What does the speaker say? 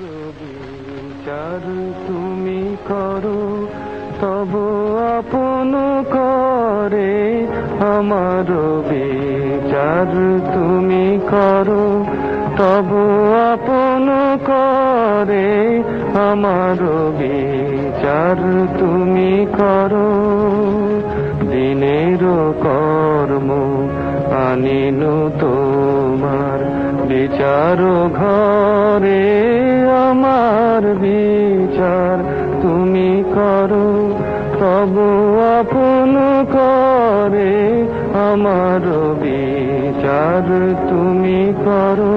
বিচার তুমি করো, তব আপন করে আমার বিচার তুমি করো। তব আপন করে আমার বিচার তুমি করো। দিনের কর্ম আনিল তোমার বিচার ঘরে। তোমার বিচার তুমি করো তবু আপন করে আমার বিচার তুমি করো।